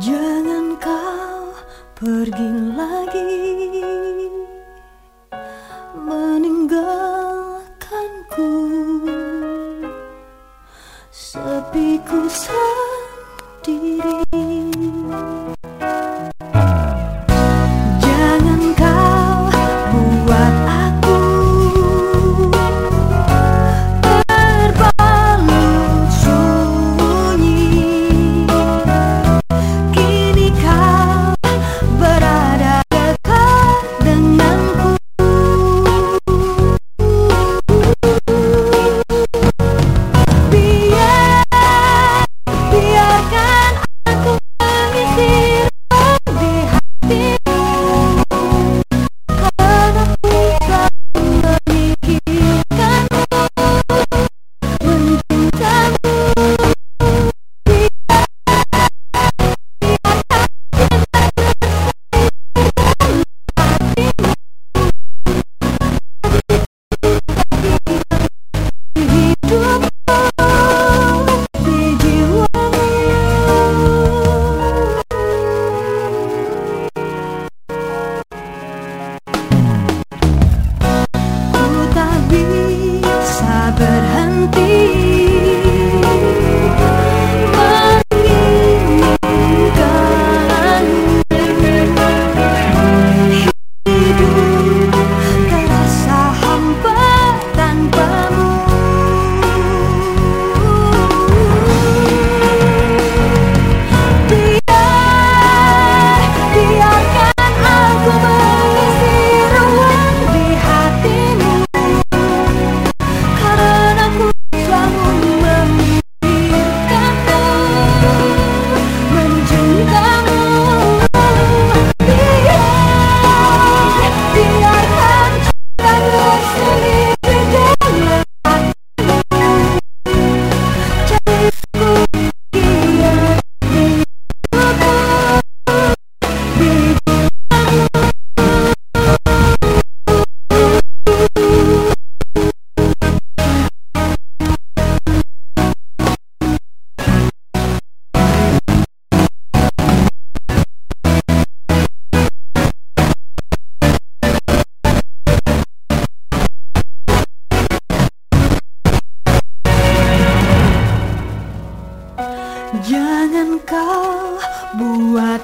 Jangan kau pergi lagi. Meninggalkanku. Sepiku sendiri. Jangan kau buat